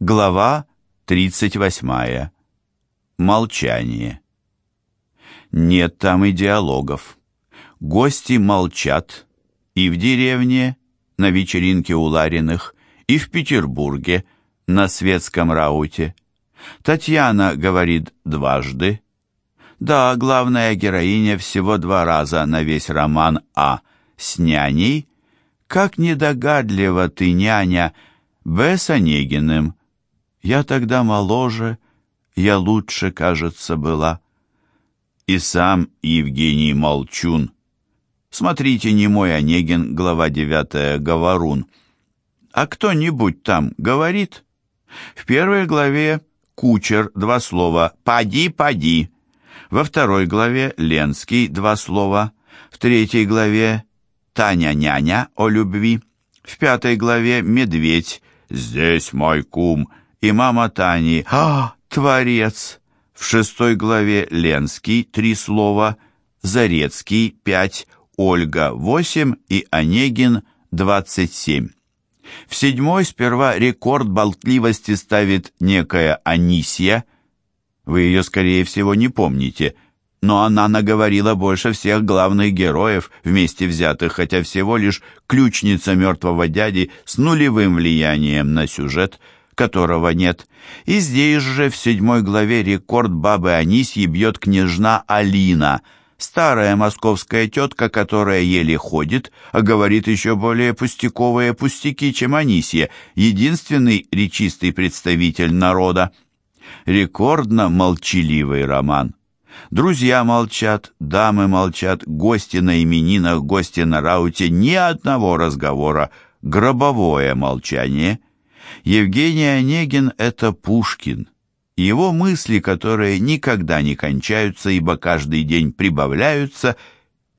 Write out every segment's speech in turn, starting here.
Глава 38. Молчание. Нет там и диалогов. Гости молчат и в деревне, на вечеринке у Лариных, и в Петербурге, на светском рауте. Татьяна говорит дважды. Да, главная героиня всего два раза на весь роман А с няней. Как недогадлива ты, няня, Б с Онегиным, я тогда моложе, я лучше, кажется, была. И сам Евгений Молчун. Смотрите, не мой Онегин, глава 9, Говорун. А кто-нибудь там говорит? В первой главе Кучер, два слова «Поди, поди». Во второй главе Ленский, два слова. В третьей главе Таня-няня о любви. В пятой главе Медведь, здесь мой кум и мама Тани «А, творец!» В шестой главе Ленский три слова, Зарецкий пять, Ольга восемь и Онегин двадцать семь. В седьмой сперва рекорд болтливости ставит некая Анисия. Вы ее, скорее всего, не помните, но она наговорила больше всех главных героев вместе взятых, хотя всего лишь ключница мертвого дяди с нулевым влиянием на сюжет – которого нет. И здесь же, в седьмой главе, рекорд бабы Анисьи бьет княжна Алина, старая московская тетка, которая еле ходит, а говорит еще более пустяковые пустяки, чем Анисья, единственный речистый представитель народа. Рекордно молчаливый роман. Друзья молчат, дамы молчат, гости на именинах, гости на рауте, ни одного разговора, гробовое молчание — Евгений Онегин — это Пушкин. Его мысли, которые никогда не кончаются, ибо каждый день прибавляются,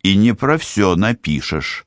и не про все напишешь.